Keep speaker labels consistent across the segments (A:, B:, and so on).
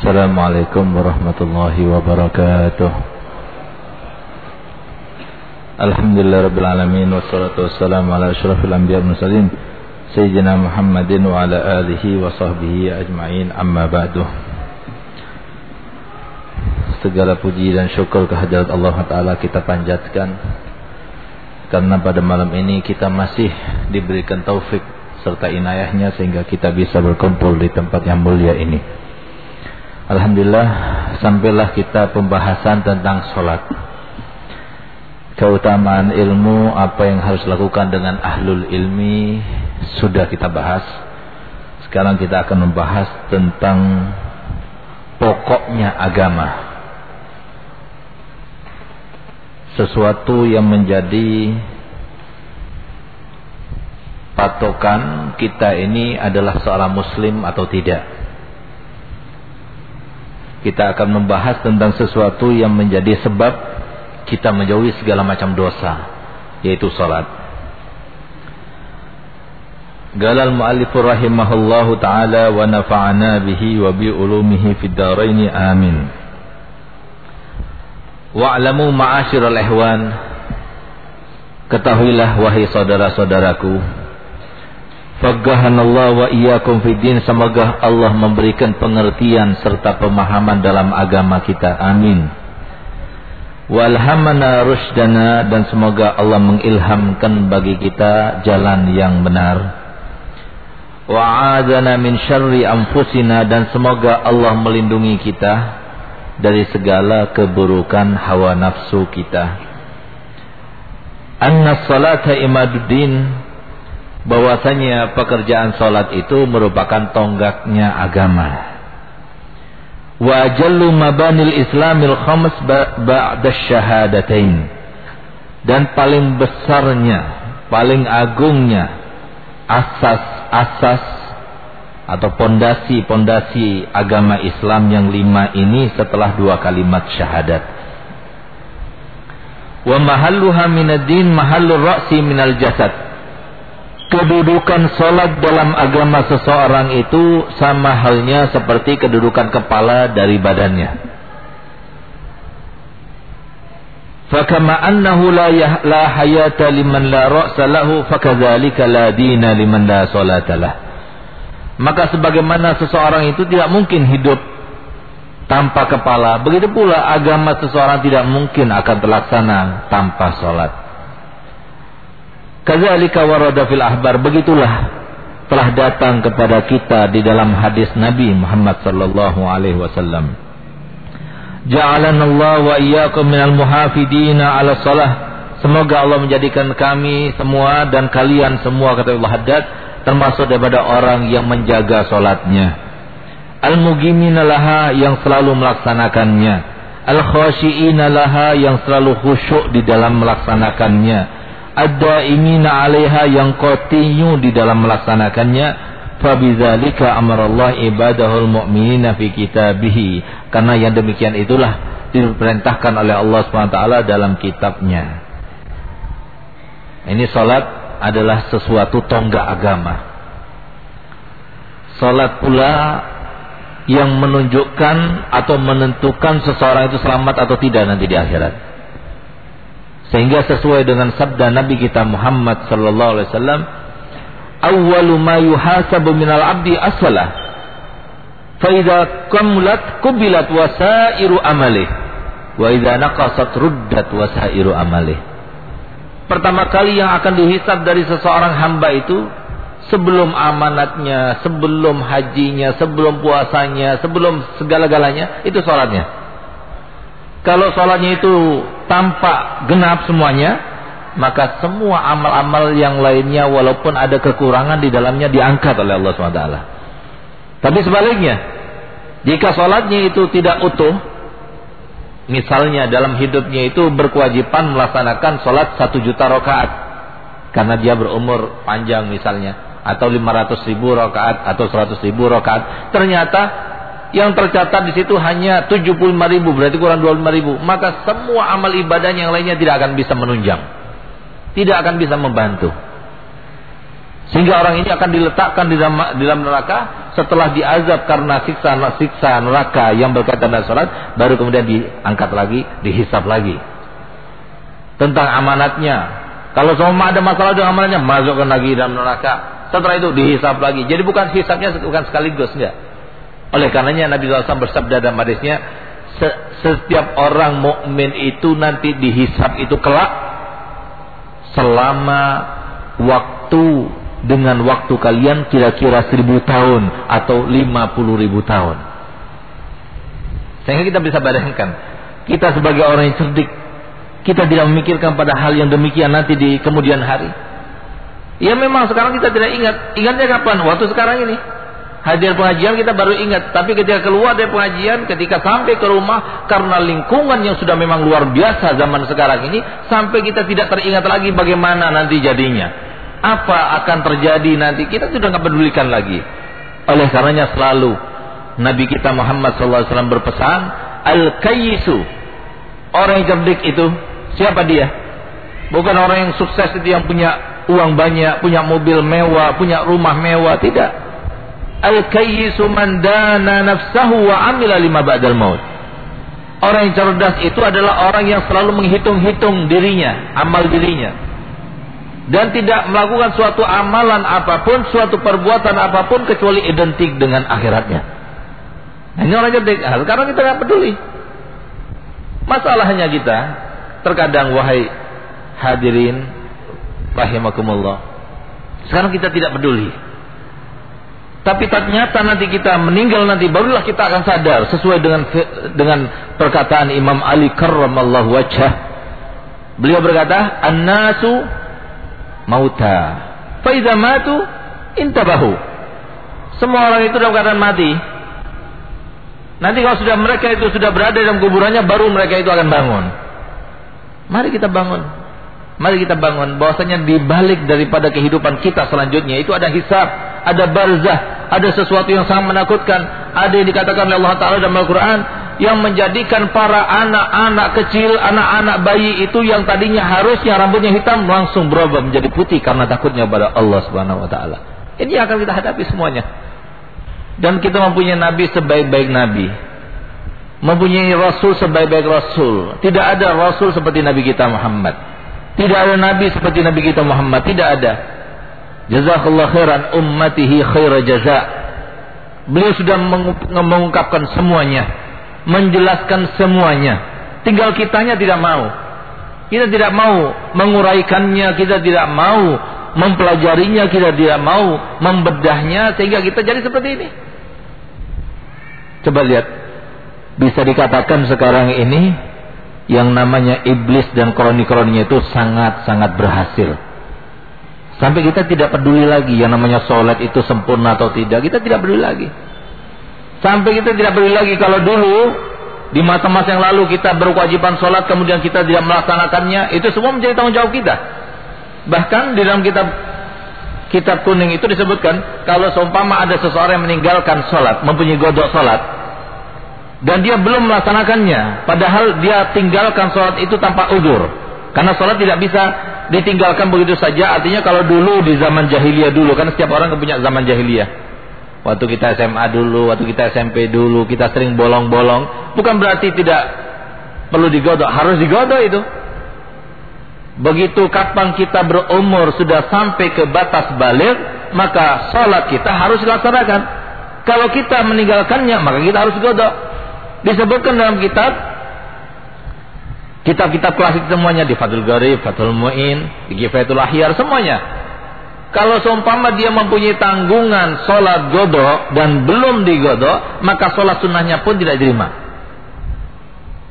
A: السلام عليكم ورحمة الله وبركاته الحمد لله رب العالمين والصلاة والسلام على أشرف الأنبياء والمرسلين سيدنا محمد وعلى آله وصحبه أجمعين أما بعد Segala puji dan syukur kehadirat Allah Ta'ala kita panjatkan Karena pada malam ini kita masih diberikan taufik serta inayahnya Sehingga kita bisa berkumpul di tempat yang mulia ini Alhamdulillah sampailah kita pembahasan tentang sholat Keutamaan ilmu apa yang harus dilakukan dengan ahlul ilmi Sudah kita bahas. Sekarang kita akan membahas tentang Pokoknya agama. Sesuatu yang menjadi patokan kita ini adalah seorang muslim atau tidak. Kita akan membahas tentang sesuatu yang menjadi sebab kita menjauhi segala macam dosa, yaitu salat. Galal muallif rahimahullahu taala wa nafa'ana bihi wa bi ulumihi fid dharain amin. Wa'lamu ma'asyiral ihwan Ketahuilah wahai saudara-saudaraku Fagahanallah wa iyyakum fiddin Semoga Allah memberikan pengertian serta pemahaman dalam agama kita. Amin. Walhamana rushdana. Dan semoga Allah mengilhamkan bagi kita jalan yang benar. Wa'adana min syarri anfusina. Dan semoga Allah melindungi kita dari segala keburukan hawa nafsu kita. Anna salata imaduddin bahwasanya pekerjaan salat itu merupakan tonggaknya agama. Wa jallu mabanil islamil khams ba'da syahadatain. Dan paling besarnya, paling agungnya asas-asas atau pondasi-pondasi agama Islam yang lima ini setelah dua kalimat syahadat. Wa mahalluha minad-din mahallur ra'si minal jasad. Kedudukan solat dalam agama seseorang itu sama halnya seperti kedudukan kepala dari badannya. Fakama annahu la, la hayata liman la ra'sa lahu fakadzalika la dina liman la salata lahu maka sebagaimana seseorang itu tidak mungkin hidup tanpa kepala, begitu pula agama seseorang tidak mungkin akan terlaksana tanpa sholat. Kadzalika warada fil ahbar, begitulah telah datang kepada kita di dalam hadis Nabi Muhammad sallallahu alaihi wasallam. Ja'alanallahu wa iyyakum minal muhafidina 'ala shalah. Semoga Allah menjadikan kami semua dan kalian semua kata Allah haddad termasuk daripada orang yang menjaga solatnya al-mugimina laha yang selalu melaksanakannya al-khashiina laha yang selalu khusyuk di dalam melaksanakannya ad-daimina 'alaiha yang kotinyu di dalam melaksanakannya fabidzalika amarallah ibadahul mu'minina fi kitabih karena yang demikian itulah diperintahkan oleh Allah SWT dalam kitabnya ini salat adalah sesuatu tonggak agama. Salat pula yang menunjukkan atau menentukan seseorang itu selamat atau tidak nanti di akhirat. Sehingga sesuai dengan sabda Nabi kita Muhammad sallallahu alaihi wasallam, "Awwalu ma yuhasabu minal 'abdi as-salah." Fa idza kamulat kubilat wasairu amalih wa idza naqasat ruddat wasairu amalih pertama kali yang akan dihisab dari seseorang hamba itu sebelum amanatnya, sebelum hajinya, sebelum puasanya, sebelum segala-galanya itu sholatnya. Kalau sholatnya itu tampak genap semuanya, maka semua amal-amal yang lainnya walaupun ada kekurangan di dalamnya diangkat oleh Allah SWT. Tapi sebaliknya, jika sholatnya itu tidak utuh, misalnya dalam hidupnya itu berkewajiban melaksanakan sholat satu juta rakaat karena dia berumur panjang misalnya atau 500 ribu rakaat atau 100 ribu rakaat ternyata yang tercatat di situ hanya 75 ribu berarti kurang 25 ribu maka semua amal ibadah yang lainnya tidak akan bisa menunjang tidak akan bisa membantu Sehingga orang ini akan diletakkan di dalam, di dalam neraka setelah diazab karena siksa siksa neraka yang berkaitan dengan salat, baru kemudian diangkat lagi, dihisap lagi. Tentang amanatnya. Kalau semua ada masalah dengan amanatnya, masukkan lagi dalam neraka. Setelah itu dihisap lagi. Jadi bukan hisapnya bukan sekaligus enggak. Oleh karenanya Nabi SAW bersabda dalam hadisnya, setiap orang mukmin itu nanti dihisap itu kelak selama waktu dengan waktu kalian kira-kira seribu tahun atau lima puluh ribu tahun. Sehingga kita bisa bayangkan, kita sebagai orang yang cerdik, kita tidak memikirkan pada hal yang demikian nanti di kemudian hari. Ya memang sekarang kita tidak ingat. Ingatnya kapan? Waktu sekarang ini. Hadir pengajian kita baru ingat. Tapi ketika keluar dari pengajian, ketika sampai ke rumah, karena lingkungan yang sudah memang luar biasa zaman sekarang ini, sampai kita tidak teringat lagi bagaimana nanti jadinya. Apa akan terjadi nanti kita sudah nggak pedulikan lagi. Oleh karenanya selalu Nabi kita Muhammad SAW berpesan al kayisu orang yang cerdik itu siapa dia? Bukan orang yang sukses itu yang punya uang banyak punya mobil mewah punya rumah mewah tidak al kayisu man dana nafsahu wa amila lima ba'dal maut orang yang cerdas itu adalah orang yang selalu menghitung-hitung dirinya amal dirinya dan tidak melakukan suatu amalan apa pun, suatu perbuatan apa pun kecuali identik dengan akhiratnya. Nah, ini orang cerdik. Nah, karena kita nggak peduli. Masalahnya kita terkadang wahai hadirin rahimakumullah. Sekarang kita tidak peduli. Tapi ternyata nanti kita meninggal nanti barulah kita akan sadar sesuai dengan dengan perkataan Imam Ali karramallahu wajhah. Beliau berkata, "An-nasu mauta. Matu intabahu. Semua orang itu dalam keadaan mati. Nanti kalau sudah mereka itu sudah berada dalam kuburannya baru mereka itu akan bangun. Mari kita bangun. Mari kita bangun bahwasanya di balik daripada kehidupan kita selanjutnya itu ada hisab, ada barzah, ada sesuatu yang sangat menakutkan, ada yang dikatakan oleh Allah taala dalam Al-Qur'an yang menjadikan para anak-anak kecil, anak-anak bayi itu yang tadinya harusnya rambutnya hitam langsung berubah menjadi putih karena takutnya pada Allah Subhanahu wa taala. Ini akan kita hadapi semuanya. Dan kita mempunyai nabi sebaik-baik nabi. Mempunyai rasul sebaik-baik rasul. Tidak ada rasul seperti nabi kita Muhammad. Tidak ada nabi seperti nabi kita Muhammad, tidak ada. Jazakallah khairan ummatihi khaira jaza. Beliau sudah mengungkapkan semuanya menjelaskan semuanya. Tinggal kitanya tidak mau. Kita tidak mau menguraikannya, kita tidak mau mempelajarinya, kita tidak mau membedahnya sehingga kita jadi seperti ini. Coba lihat. Bisa dikatakan sekarang ini yang namanya iblis dan kroni-kroninya itu sangat-sangat berhasil. Sampai kita tidak peduli lagi yang namanya sholat itu sempurna atau tidak. Kita tidak peduli lagi. Sampai kita tidak peduli lagi kalau dulu di masa-masa yang lalu kita berkewajiban sholat kemudian kita tidak melaksanakannya itu semua menjadi tanggung jawab kita. Bahkan di dalam kitab kitab kuning itu disebutkan kalau seumpama ada seseorang yang meninggalkan sholat mempunyai godok sholat dan dia belum melaksanakannya padahal dia tinggalkan sholat itu tanpa udur karena sholat tidak bisa ditinggalkan begitu saja artinya kalau dulu di zaman jahiliyah dulu karena setiap orang punya zaman jahiliyah Waktu kita SMA dulu, waktu kita SMP dulu, kita sering bolong-bolong. Bukan berarti tidak perlu digodok, harus digodok itu. Begitu kapan kita berumur sudah sampai ke batas balik, maka sholat kita harus dilaksanakan. Kalau kita meninggalkannya, maka kita harus godok. Disebutkan dalam kitab kitab-kitab klasik semuanya di Fathul Gharib, Fathul Mu'in, di Kifayatul Ahyar semuanya kalau seumpama dia mempunyai tanggungan sholat godok dan belum digodok, maka sholat sunnahnya pun tidak diterima.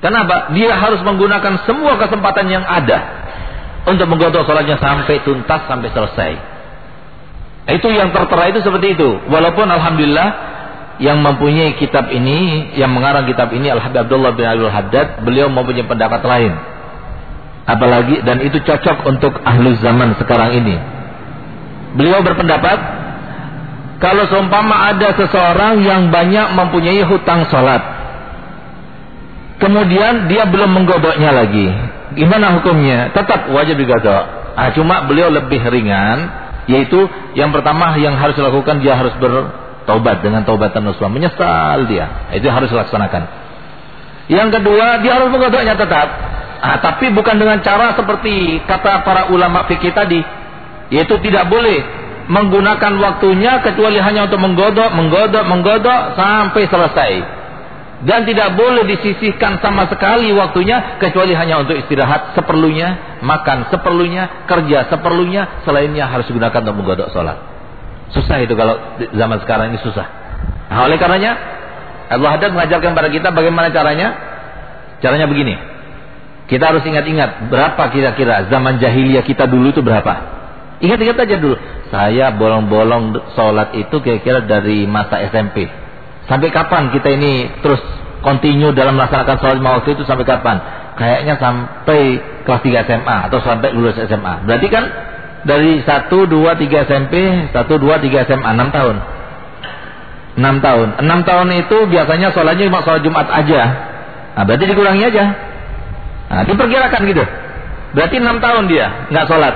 A: Kenapa? Dia harus menggunakan semua kesempatan yang ada untuk menggodok sholatnya sampai tuntas, sampai selesai. Itu yang tertera itu seperti itu. Walaupun Alhamdulillah yang mempunyai kitab ini, yang mengarang kitab ini Al-Habib Abdullah bin Abdul Haddad, beliau mempunyai pendapat lain. Apalagi dan itu cocok untuk ahlu zaman sekarang ini Beliau berpendapat kalau seumpama ada seseorang yang banyak mempunyai hutang sholat, kemudian dia belum menggodoknya lagi, gimana hukumnya? Tetap wajib digodok. Ah, cuma beliau lebih ringan, Yaitu yang pertama yang harus dilakukan dia harus bertobat dengan taubatan nasuha. Menyesal dia. Itu harus dilaksanakan. Yang kedua dia harus menggodoknya tetap. Ah, tapi bukan dengan cara seperti kata para ulama fikih tadi. Yaitu tidak boleh menggunakan waktunya kecuali hanya untuk menggodok, menggodok, menggodok sampai selesai. Dan tidak boleh disisihkan sama sekali waktunya kecuali hanya untuk istirahat seperlunya, makan seperlunya, kerja seperlunya, selainnya harus digunakan untuk menggodok sholat. Susah itu kalau zaman sekarang ini susah. Nah, oleh karenanya Allah Hadad mengajarkan kepada kita bagaimana caranya. Caranya begini. Kita harus ingat-ingat berapa kira-kira zaman jahiliyah kita dulu itu berapa. Ingat-ingat aja dulu. Saya bolong-bolong sholat itu kira-kira dari masa SMP. Sampai kapan kita ini terus continue dalam melaksanakan sholat lima waktu itu sampai kapan? Kayaknya sampai kelas 3 SMA atau sampai lulus SMA. Berarti kan dari 1, 2, 3 SMP, 1, 2, 3 SMA, 6 tahun. 6 tahun. 6 tahun itu biasanya sholatnya cuma sholat Jumat aja. Nah, berarti dikurangi aja. Nah, diperkirakan gitu. Berarti 6 tahun dia nggak sholat.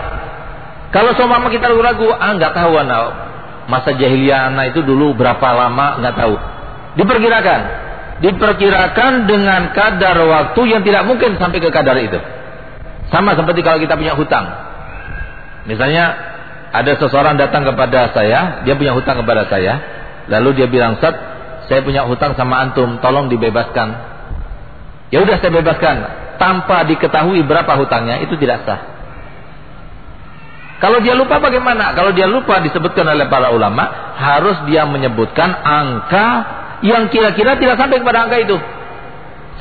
A: Kalau seumpama kita ragu-ragu, ah nggak tahu anak masa jahiliyah anak itu dulu berapa lama nggak tahu. Diperkirakan, diperkirakan dengan kadar waktu yang tidak mungkin sampai ke kadar itu. Sama seperti kalau kita punya hutang. Misalnya ada seseorang datang kepada saya, dia punya hutang kepada saya, lalu dia bilang, "Sat, saya punya hutang sama antum, tolong dibebaskan." Ya udah saya bebaskan, tanpa diketahui berapa hutangnya itu tidak sah. Kalau dia lupa bagaimana? Kalau dia lupa disebutkan oleh para ulama, harus dia menyebutkan angka yang kira-kira tidak sampai kepada angka itu.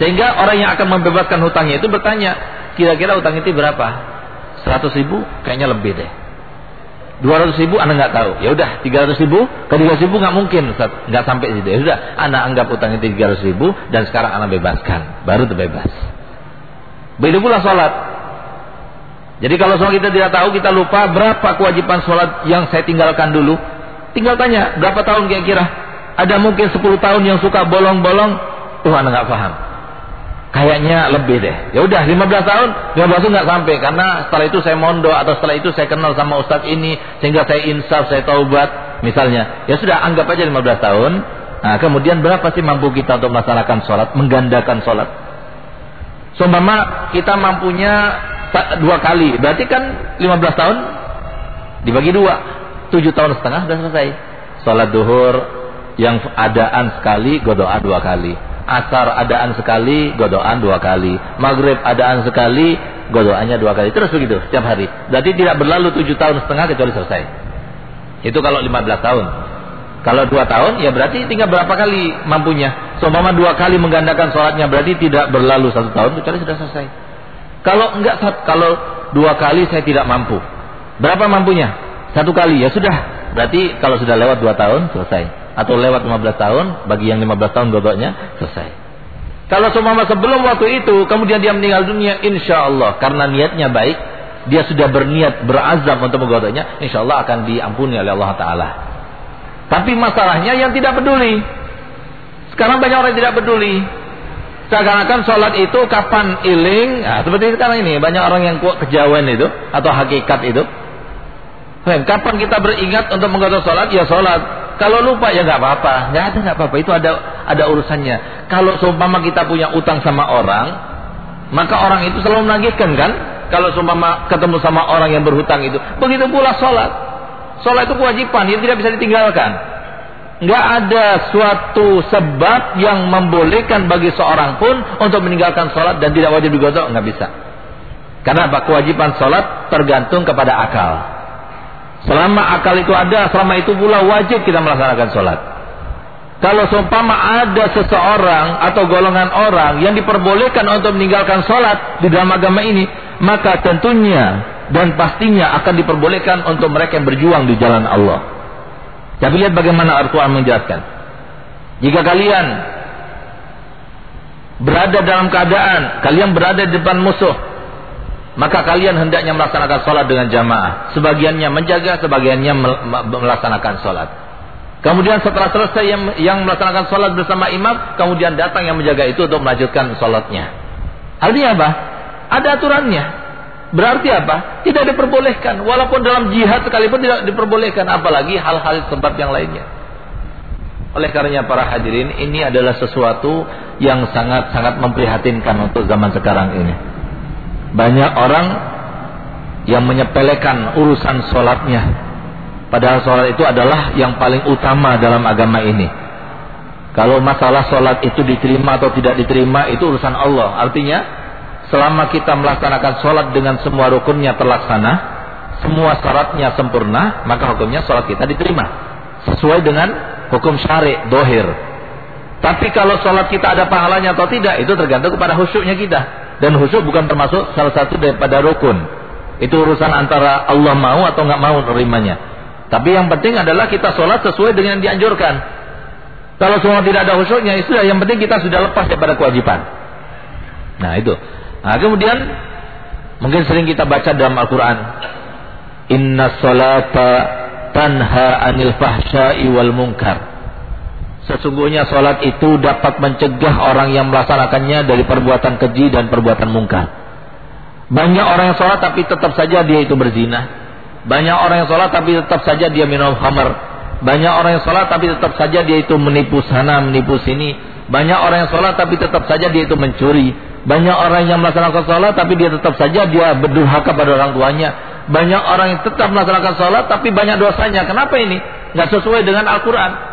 A: Sehingga orang yang akan membebaskan hutangnya itu bertanya, kira-kira hutang itu berapa? 100 ribu? Kayaknya lebih deh. 200 ribu anda nggak tahu. Ya udah 300 ribu ke 300 ribu nggak mungkin nggak sampai situ. Ya sudah, anda anggap hutang itu 300 ribu dan sekarang anda bebaskan, baru terbebas. Begitu pula sholat. Jadi kalau soal kita tidak tahu, kita lupa berapa kewajiban sholat yang saya tinggalkan dulu. Tinggal tanya, berapa tahun kira-kira? Ada mungkin 10 tahun yang suka bolong-bolong. Tuhan nggak paham. Kayaknya lebih deh. Ya udah 15 tahun, 15 tahun nggak sampai karena setelah itu saya mondo atau setelah itu saya kenal sama ustadz ini sehingga saya insaf, saya taubat misalnya. Ya sudah anggap aja 15 tahun. Nah, kemudian berapa sih mampu kita untuk melaksanakan sholat, menggandakan sholat? Seumpama kita mampunya dua kali. Berarti kan 15 tahun dibagi dua. tujuh tahun setengah sudah selesai. Salat duhur yang adaan sekali, godoa dua kali. Asar adaan sekali, godoan dua kali. Maghrib adaan sekali, godoannya dua kali. Terus begitu setiap hari. Berarti tidak berlalu tujuh tahun setengah kecuali selesai. Itu kalau 15 tahun. Kalau dua tahun, ya berarti tinggal berapa kali mampunya. Seumpama dua kali menggandakan sholatnya, berarti tidak berlalu satu tahun kecuali sudah selesai. Kalau enggak kalau dua kali saya tidak mampu. Berapa mampunya? Satu kali ya sudah. Berarti kalau sudah lewat dua tahun selesai. Atau lewat 15 tahun bagi yang 15 tahun godoknya selesai. Kalau semua sebelum waktu itu kemudian dia meninggal dunia insya Allah karena niatnya baik dia sudah berniat berazam untuk menggodoknya insya Allah akan diampuni oleh Allah Taala. Tapi masalahnya yang tidak peduli. Sekarang banyak orang yang tidak peduli. Seakan-akan sholat itu kapan iling, nah, seperti sekarang ini banyak orang yang kuat kejawen itu atau hakikat itu. Kapan kita beringat untuk menggodok sholat? Ya sholat. Kalau lupa ya nggak apa-apa, nggak ada nggak apa-apa. Itu ada ada urusannya. Kalau seumpama kita punya utang sama orang, maka orang itu selalu menagihkan kan? Kalau seumpama ketemu sama orang yang berhutang itu, begitu pula sholat. Sholat itu kewajiban, yang tidak bisa ditinggalkan nggak ada suatu sebab yang membolehkan bagi seorang pun untuk meninggalkan sholat dan tidak wajib digodok nggak bisa. Karena apa? Kewajiban sholat tergantung kepada akal. Selama akal itu ada, selama itu pula wajib kita melaksanakan sholat. Kalau seumpama ada seseorang atau golongan orang yang diperbolehkan untuk meninggalkan sholat di dalam agama ini, maka tentunya dan pastinya akan diperbolehkan untuk mereka yang berjuang di jalan Allah. Tapi lihat bagaimana Al-Quran menjelaskan. Jika kalian berada dalam keadaan, kalian berada di depan musuh, maka kalian hendaknya melaksanakan sholat dengan jamaah. Sebagiannya menjaga, sebagiannya melaksanakan sholat. Kemudian setelah selesai yang, yang melaksanakan sholat bersama imam, kemudian datang yang menjaga itu untuk melanjutkan sholatnya. Artinya apa? Ada aturannya. Berarti apa? Tidak diperbolehkan. Walaupun dalam jihad sekalipun tidak diperbolehkan. Apalagi hal-hal sebab yang lainnya. Oleh karenanya para hadirin, ini adalah sesuatu yang sangat-sangat memprihatinkan untuk zaman sekarang ini. Banyak orang yang menyepelekan urusan sholatnya. Padahal sholat itu adalah yang paling utama dalam agama ini. Kalau masalah sholat itu diterima atau tidak diterima itu urusan Allah. Artinya selama kita melaksanakan sholat dengan semua rukunnya terlaksana, semua syaratnya sempurna, maka hukumnya sholat kita diterima. Sesuai dengan hukum syari, dohir. Tapi kalau sholat kita ada pahalanya atau tidak, itu tergantung kepada khusyuknya kita. Dan khusyuk bukan termasuk salah satu daripada rukun. Itu urusan antara Allah mau atau nggak mau nerimanya. Tapi yang penting adalah kita sholat sesuai dengan yang dianjurkan. Kalau semua tidak ada khusyuknya, itu yang penting kita sudah lepas daripada kewajiban. Nah itu. Nah, kemudian mungkin sering kita baca dalam Al-Quran. Inna salata tanha anil fahsyai wal munkar. Sesungguhnya salat itu dapat mencegah orang yang melaksanakannya dari perbuatan keji dan perbuatan mungkar. Banyak orang yang salat tapi tetap saja dia itu berzina. Banyak orang yang salat tapi tetap saja dia minum khamar. Banyak orang yang salat tapi tetap saja dia itu menipu sana, menipu sini. Banyak orang yang salat tapi tetap saja dia itu mencuri. Banyak orang yang melaksanakan sholat tapi dia tetap saja dia berdurhaka pada orang tuanya. Banyak orang yang tetap melaksanakan sholat tapi banyak dosanya. Kenapa ini? Nggak sesuai dengan Al-Quran.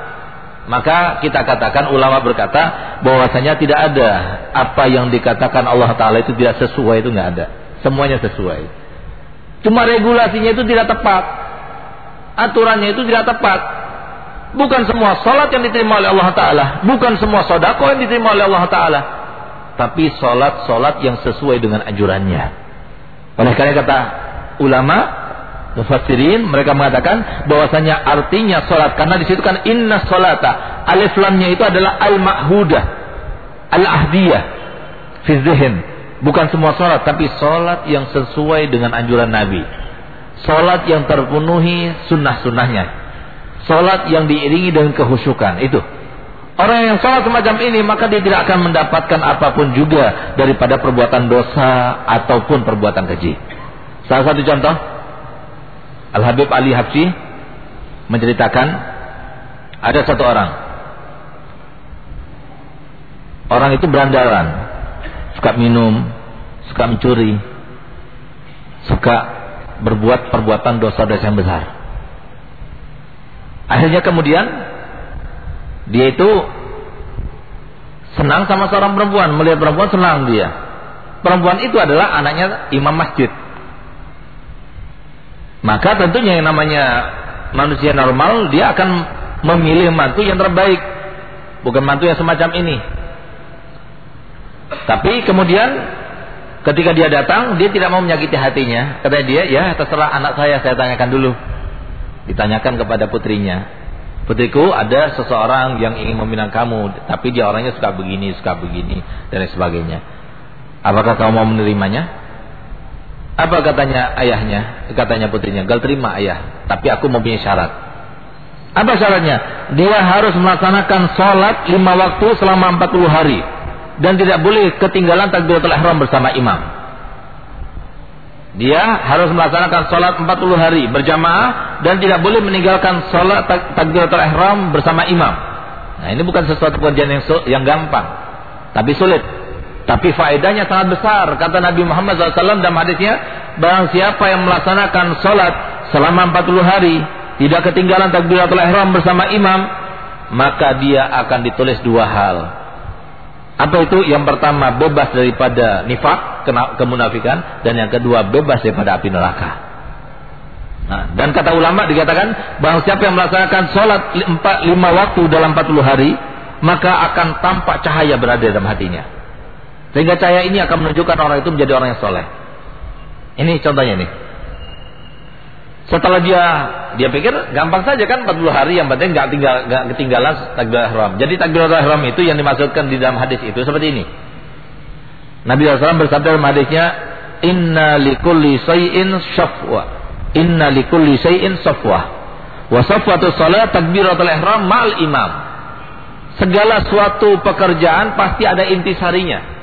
A: Maka kita katakan ulama berkata bahwasanya tidak ada apa yang dikatakan Allah Taala itu tidak sesuai itu nggak ada. Semuanya sesuai. Cuma regulasinya itu tidak tepat. Aturannya itu tidak tepat. Bukan semua sholat yang diterima oleh Allah Taala, bukan semua sodako yang diterima oleh Allah Taala tapi solat-solat yang sesuai dengan anjurannya. Oleh karena kata ulama mufassirin mereka mengatakan bahwasanya artinya solat karena di situ kan inna solata alif lamnya itu adalah al mahhudah al ahdiyah fi zihin. Bukan semua solat tapi solat yang sesuai dengan anjuran Nabi. Solat yang terpenuhi sunnah-sunnahnya. Solat yang diiringi dengan kehusukan itu. Orang yang sholat semacam ini maka dia tidak akan mendapatkan apa pun juga daripada perbuatan dosa ataupun perbuatan keji. Salah satu contoh, Al Habib Ali Habsyi menceritakan ada satu orang. Orang itu berandalan, suka minum, suka mencuri, suka berbuat perbuatan dosa-dosa yang besar. Akhirnya kemudian dia itu senang sama seorang perempuan, melihat perempuan senang dia. Perempuan itu adalah anaknya imam masjid. Maka tentunya yang namanya manusia normal dia akan memilih mantu yang terbaik, bukan mantu yang semacam ini. Tapi kemudian ketika dia datang, dia tidak mau menyakiti hatinya. Kata dia, ya terserah anak saya, saya tanyakan dulu. Ditanyakan kepada putrinya. Putriku ada seseorang yang ingin meminang kamu, tapi dia orangnya suka begini, suka begini, dan sebagainya. Apakah kamu mau menerimanya? Apa katanya ayahnya? Katanya putrinya, gal terima ayah, tapi aku mempunyai syarat. Apa syaratnya? Dia harus melaksanakan sholat lima waktu selama 40 hari. Dan tidak boleh ketinggalan takbiratul ihram bersama imam. Dia harus melaksanakan sholat 40 hari berjamaah dan tidak boleh meninggalkan sholat takbiratul ihram bersama imam. Nah ini bukan sesuatu pekerjaan yang, yang gampang, tapi sulit. Tapi faedahnya sangat besar. Kata Nabi Muhammad SAW dalam hadisnya, barang siapa yang melaksanakan sholat selama 40 hari, tidak ketinggalan takbiratul ihram bersama imam, maka dia akan ditulis dua hal. Apa itu? Yang pertama bebas daripada nifak, kemunafikan, dan yang kedua bebas daripada api neraka. Nah, dan kata ulama dikatakan bahwa siapa yang melaksanakan sholat lima waktu dalam 40 hari, maka akan tampak cahaya berada dalam hatinya. Sehingga cahaya ini akan menunjukkan orang itu menjadi orang yang soleh. Ini contohnya nih. Setelah dia dia pikir gampang saja kan 40 hari yang penting nggak tinggal nggak ketinggalan takbiratul ihram. Jadi takbiratul ihram itu yang dimaksudkan di dalam hadis itu seperti ini. Nabi SAW bersabda dalam hadisnya, Inna likulli say'in syafwa. Inna likulli say'in syafwa. Wa syafwatu salat takbiratul ihram ma'al imam. Segala suatu pekerjaan pasti ada intisarinya.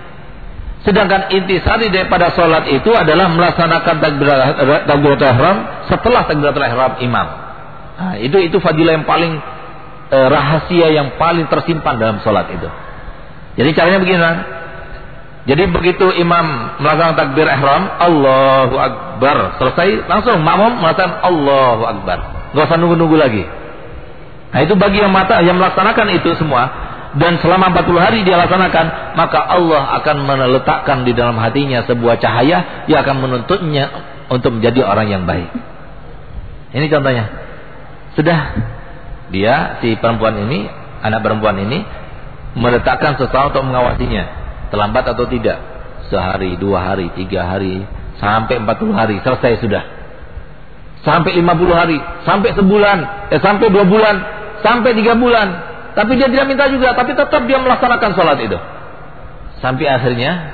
A: Sedangkan intisari daripada sholat itu adalah melaksanakan takbiratul ihram setelah takbiratul ihram imam. Nah, itu itu fadilah yang paling eh, rahasia yang paling tersimpan dalam sholat itu. Jadi caranya begini. Jadi begitu imam melaksanakan takbir ihram, Allahu Akbar. Selesai langsung makmum melaksanakan Allahu Akbar. Gak usah nunggu-nunggu lagi. Nah itu bagi yang mata yang melaksanakan itu semua dan selama 40 hari dia laksanakan, maka Allah akan meletakkan di dalam hatinya sebuah cahaya yang akan menuntutnya untuk menjadi orang yang baik. Ini contohnya. Sudah dia si perempuan ini, anak perempuan ini meletakkan sesuatu untuk mengawasinya, terlambat atau tidak. Sehari, dua hari, tiga hari, sampai 40 hari, selesai sudah. Sampai 50 hari, sampai sebulan, eh, sampai dua bulan, sampai tiga bulan, tapi dia tidak minta juga, tapi tetap dia melaksanakan sholat itu. Sampai akhirnya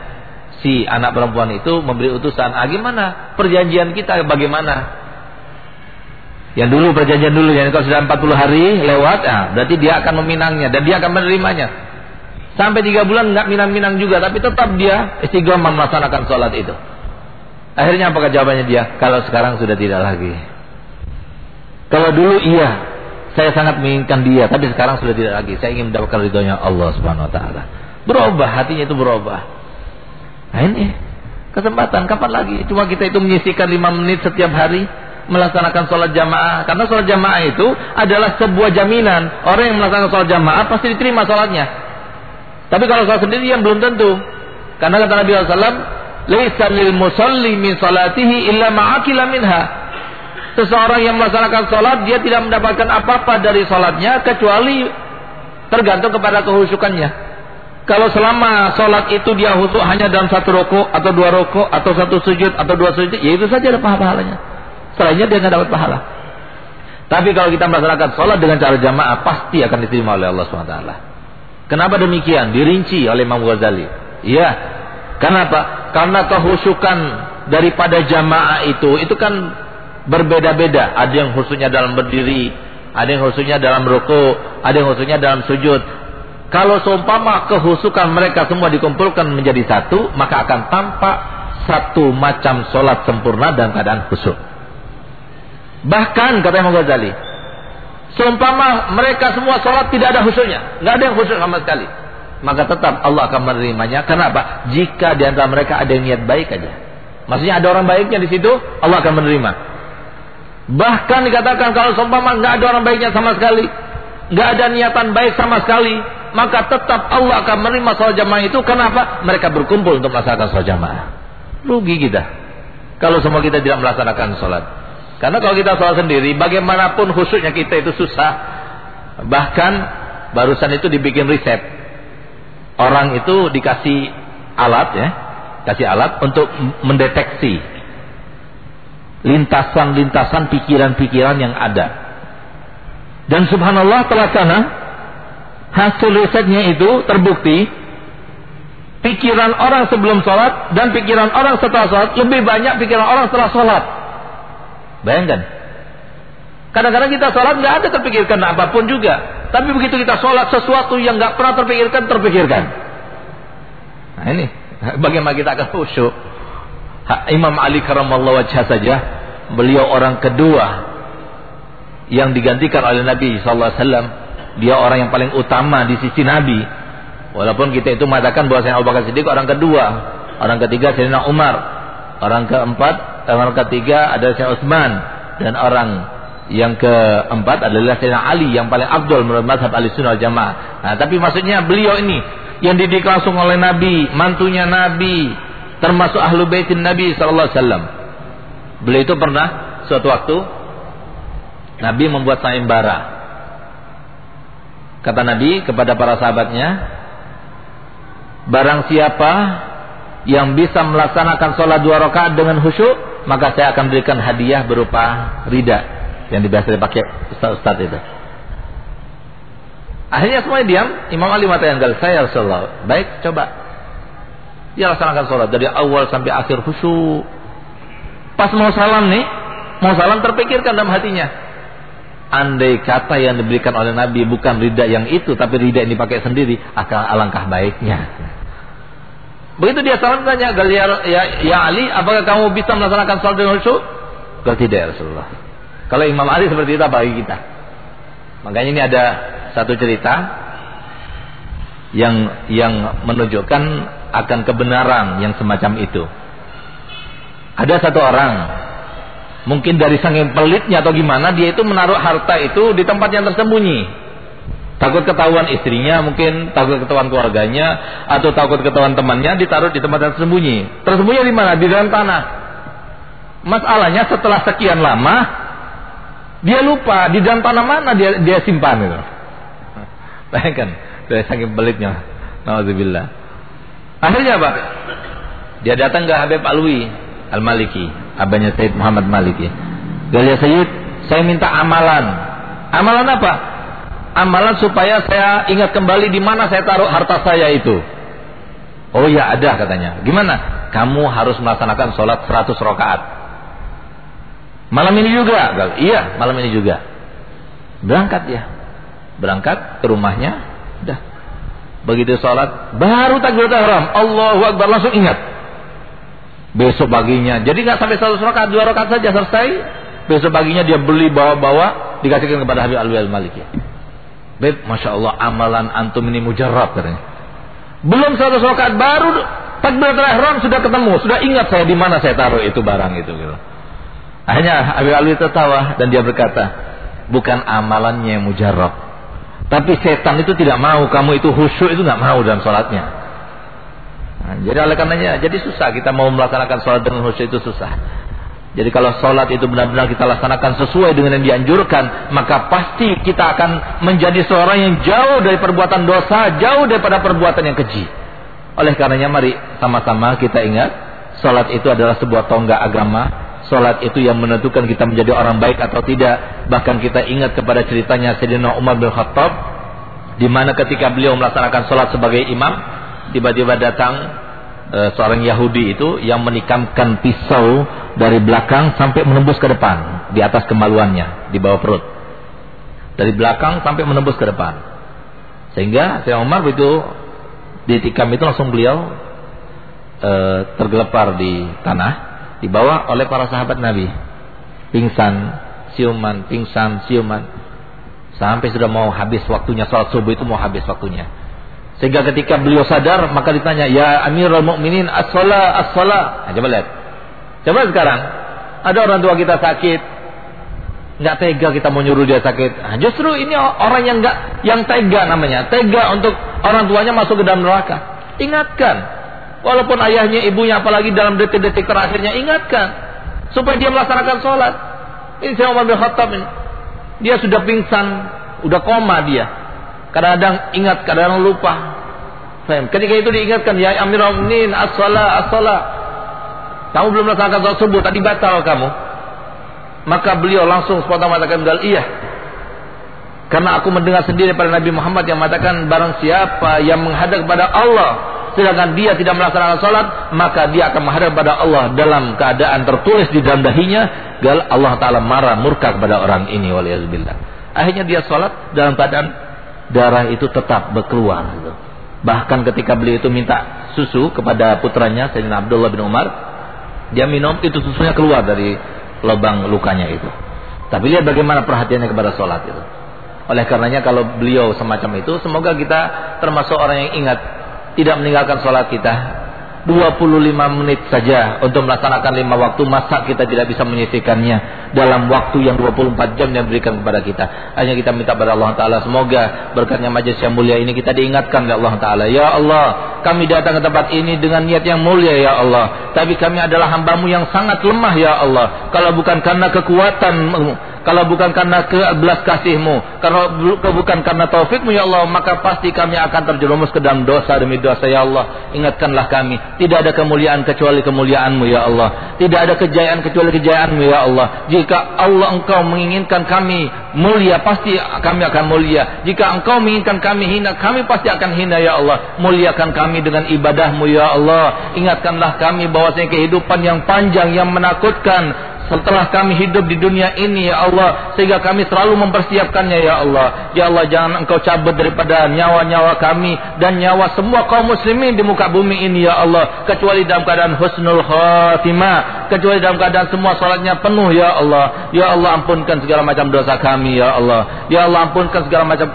A: si anak perempuan itu memberi utusan, ah gimana perjanjian kita bagaimana? Yang dulu perjanjian dulu, yang kalau sudah 40 hari lewat, ya, berarti dia akan meminangnya dan dia akan menerimanya. Sampai tiga bulan nggak minang-minang juga, tapi tetap dia istiqomah melaksanakan sholat itu. Akhirnya apakah jawabannya dia? Kalau sekarang sudah tidak lagi. Kalau dulu iya, saya sangat menginginkan dia, tapi sekarang sudah tidak lagi. Saya ingin mendapatkan ridhonya Allah Subhanahu wa taala. Berubah, hatinya itu berubah. Nah ini kesempatan kapan lagi? Cuma kita itu menyisihkan lima menit setiap hari melaksanakan sholat jamaah. Karena sholat jamaah itu adalah sebuah jaminan. Orang yang melaksanakan sholat jamaah pasti diterima sholatnya. Tapi kalau sholat sendiri yang belum tentu. Karena kata Nabi SAW, Laisa lil musalli min salatihi illa ma'akila minha seseorang yang melaksanakan sholat dia tidak mendapatkan apa-apa dari sholatnya kecuali tergantung kepada kehusukannya. Kalau selama sholat itu dia husuk hanya dalam satu roko atau dua roko atau satu sujud atau dua sujud, ya itu saja ada pahalanya. Selainnya dia nggak dapat pahala. Tapi kalau kita melaksanakan sholat dengan cara jamaah pasti akan diterima oleh Allah SWT. Kenapa demikian? Dirinci oleh Imam Ghazali. Iya. Kenapa? Karena kehusukan daripada jamaah itu itu kan berbeda-beda. Ada yang khususnya dalam berdiri, ada yang khususnya dalam ruku, ada yang khususnya dalam sujud. Kalau seumpama kehusukan mereka semua dikumpulkan menjadi satu, maka akan tampak satu macam solat sempurna dan keadaan khusyuk. Bahkan kata Imam Ghazali, seumpama mereka semua solat tidak ada khusyuknya, nggak ada yang khusyuk sama sekali, maka tetap Allah akan menerimanya. Kenapa? Jika di antara mereka ada yang niat baik aja. Maksudnya ada orang baiknya di situ, Allah akan menerima. Bahkan dikatakan kalau seumpama nggak ada orang baiknya sama sekali, nggak ada niatan baik sama sekali, maka tetap Allah akan menerima sholat jamaah itu. Kenapa? Mereka berkumpul untuk melaksanakan sholat jamaah. Rugi kita. Kalau semua kita tidak melaksanakan sholat. Karena kalau kita sholat sendiri, bagaimanapun khususnya kita itu susah. Bahkan barusan itu dibikin riset. Orang itu dikasih alat ya, kasih alat untuk mendeteksi lintasan-lintasan pikiran-pikiran yang ada. Dan subhanallah telah sana hasil risetnya itu terbukti pikiran orang sebelum sholat dan pikiran orang setelah sholat lebih banyak pikiran orang setelah sholat. Bayangkan. Kadang-kadang kita sholat nggak ada terpikirkan apa pun juga. Tapi begitu kita sholat sesuatu yang nggak pernah terpikirkan terpikirkan. Nah ini bagaimana kita akan khusyuk. Imam Ali karamallahu wajah saja beliau orang kedua yang digantikan oleh Nabi sallallahu alaihi dia orang yang paling utama di sisi Nabi walaupun kita itu mengatakan bahwa Sayyidina Abu Bakar Siddiq orang kedua orang ketiga Sayyidina Umar orang keempat orang ketiga adalah Sayyidina Utsman dan orang yang keempat adalah Sayyidina Ali yang paling abdul menurut mazhab Ahlussunnah Jamaah. Nah, tapi maksudnya beliau ini yang didik langsung oleh Nabi, mantunya Nabi, termasuk ahlu baitin Nabi wasallam. Beliau itu pernah suatu waktu Nabi membuat sayembara. Kata Nabi kepada para sahabatnya, barang siapa yang bisa melaksanakan sholat dua rakaat dengan khusyuk, maka saya akan berikan hadiah berupa rida yang biasa dipakai ustaz-ustaz itu. Akhirnya semuanya diam. Imam Ali mengatakan, saya Rasulullah. Baik, coba dia laksanakan sholat dari awal sampai akhir khusyuk. Pas mau salam nih, mau salam terpikirkan dalam hatinya. Andai kata yang diberikan oleh Nabi bukan rida yang itu, tapi rida yang dipakai sendiri, akan alangkah baiknya. Begitu dia salam tanya, ya, ya, ya Ali, apakah kamu bisa melaksanakan salat dengan khusyuk? Kalau tidak ya Rasulullah. Kalau Imam Ali seperti itu bagi kita. Makanya ini ada satu cerita yang yang menunjukkan akan kebenaran yang semacam itu. Ada satu orang mungkin dari saking pelitnya atau gimana dia itu menaruh harta itu di tempat yang tersembunyi. Takut ketahuan istrinya, mungkin takut ketahuan keluarganya, atau takut ketahuan temannya, ditaruh di tempat yang tersembunyi. Tersembunyi di mana? Di dalam tanah. Masalahnya setelah sekian lama, dia lupa di dalam tanah mana dia dia simpan itu. Bayangkan, dari saking belitnya. Nauzubillah. Akhirnya apa? Dia datang ke Habib Alwi Al-Maliki, abahnya Said Muhammad Maliki. Dia lihat Sayyid, saya minta amalan. Amalan apa? amalan supaya saya ingat kembali di mana saya taruh harta saya itu. Oh ya ada katanya. Gimana? Kamu harus melaksanakan sholat 100 rakaat. Malam ini juga? Iya, malam ini juga. Berangkat dia. Berangkat ke rumahnya. Udah. Begitu sholat, baru takbiratul ihram. Allahu Akbar langsung ingat. Besok paginya. Jadi nggak sampai 100 rakaat, dua rakaat saja selesai. Besok paginya dia beli bawa-bawa dikasihkan kepada Habib Alwi Al-Maliki. Beb, Masya Allah amalan antum ini mujarab katanya. Belum satu rakaat baru takbiratul ihram sudah ketemu, sudah ingat saya di mana saya taruh itu barang itu gitu. Akhirnya Abi Alwi tertawa dan dia berkata, bukan amalannya yang mujarab. Tapi setan itu tidak mau kamu itu khusyuk itu nggak mau dalam sholatnya. Nah, jadi oleh karenanya jadi susah kita mau melaksanakan sholat dengan khusyuk itu susah. Jadi kalau sholat itu benar-benar kita laksanakan sesuai dengan yang dianjurkan, maka pasti kita akan menjadi seorang yang jauh dari perbuatan dosa, jauh daripada perbuatan yang keji. Oleh karenanya mari sama-sama kita ingat, sholat itu adalah sebuah tonggak agama. Sholat itu yang menentukan kita menjadi orang baik atau tidak. Bahkan kita ingat kepada ceritanya Sayyidina Umar bin Khattab, di mana ketika beliau melaksanakan sholat sebagai imam, tiba-tiba datang e, seorang Yahudi itu yang menikamkan pisau dari belakang sampai menembus ke depan di atas kemaluannya di bawah perut. Dari belakang sampai menembus ke depan. Sehingga Sayyidina Umar begitu ditikam itu langsung beliau e, tergelepar di tanah dibawa oleh para sahabat Nabi pingsan siuman pingsan siuman sampai sudah mau habis waktunya sholat subuh itu mau habis waktunya sehingga ketika beliau sadar maka ditanya, "Ya Amirul Mukminin, as-sala, as-sala." Nah, coba lihat. Coba sekarang ada orang tua kita sakit, nggak tega kita mau nyuruh dia sakit. Nah, justru ini orang yang nggak yang tega namanya, tega untuk orang tuanya masuk ke dalam neraka. Ingatkan, walaupun ayahnya, ibunya, apalagi dalam detik-detik terakhirnya, ingatkan supaya dia melaksanakan sholat. Ini saya Umar bin Khattab ini. Dia sudah pingsan, udah koma dia. Kadang-kadang ingat, kadang-kadang lupa. Ketika itu diingatkan, ya Amirul Mukminin, as-salah, as-salah. Kamu belum melaksanakan sholat subuh, tadi batal kamu. Maka beliau langsung sepotong mengatakan, iya. Karena aku mendengar sendiri pada Nabi Muhammad yang mengatakan, barang siapa yang menghadap kepada Allah, sedangkan dia tidak melaksanakan sholat, maka dia akan menghadap kepada Allah dalam keadaan tertulis di dalam dahinya, Allah Ta'ala marah, murka kepada orang ini, waliyahzubillah. Akhirnya dia sholat dalam keadaan darah itu tetap berkeluar. Bahkan ketika beliau itu minta susu kepada putranya Sayyidina Abdullah bin Umar, dia minum itu susunya keluar dari lubang lukanya itu. Tapi lihat bagaimana perhatiannya kepada sholat itu. Oleh karenanya kalau beliau semacam itu, semoga kita termasuk orang yang ingat tidak meninggalkan sholat kita. 25 menit saja untuk melaksanakan lima waktu masa kita tidak bisa menyisihkannya dalam waktu yang 24 jam yang diberikan kepada kita. Hanya kita minta kepada Allah Ta'ala semoga berkatnya majelis yang mulia ini kita diingatkan oleh Allah Ta'ala. Ya Allah kami datang ke tempat ini dengan niat yang mulia ya Allah. Tapi kami adalah hambamu yang sangat lemah ya Allah. Kalau bukan karena kekuatan kalau bukan karena kebelas kasihmu, kalau bukan karena taufikmu ya Allah, maka pasti kami akan terjerumus ke dalam dosa demi dosa ya Allah. Ingatkanlah kami, tidak ada kemuliaan kecuali kemuliaanmu ya Allah. Tidak ada kejayaan kecuali kejayaanmu ya Allah. Jika Allah engkau menginginkan kami mulia, pasti kami akan mulia. Jika engkau menginginkan kami hina, kami pasti akan hina ya Allah. Muliakan kami dengan ibadahmu ya Allah. Ingatkanlah kami bahwasanya kehidupan yang panjang, yang menakutkan, setelah kami hidup di dunia ini ya Allah sehingga kami selalu mempersiapkannya ya Allah. Ya Allah jangan engkau cabut daripada nyawa-nyawa kami dan nyawa semua kaum muslimin di muka bumi ini ya Allah. Kecuali dalam keadaan husnul khatimah kecuali dalam keadaan semua salatnya penuh ya Allah. Ya Allah ampunkan segala macam dosa kami ya Allah. Ya Allah ampunkan segala macam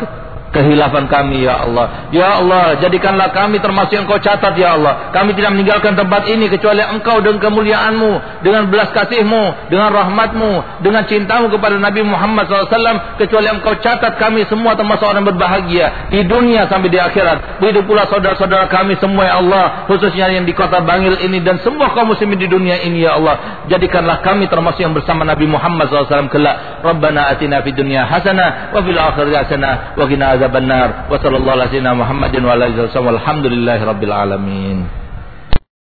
A: kehilafan kami ya Allah. Ya Allah, jadikanlah kami termasuk yang kau catat ya Allah. Kami tidak meninggalkan tempat ini kecuali engkau dengan kemuliaanmu, dengan belas kasihmu, dengan rahmatmu, dengan cintamu kepada Nabi Muhammad SAW. Kecuali engkau catat kami semua termasuk orang berbahagia di dunia sampai di akhirat. Begitu pula saudara-saudara kami semua ya Allah, khususnya yang di kota Bangil ini dan semua kaum muslimin di dunia ini ya Allah. Jadikanlah kami termasuk yang bersama Nabi Muhammad SAW kelak. Rabbana atina fid dunya hasanah wa fil akhirati hasanah wa azaban nar wa sallallahu alaihi Muhammadin wa alaihi rabbil alamin.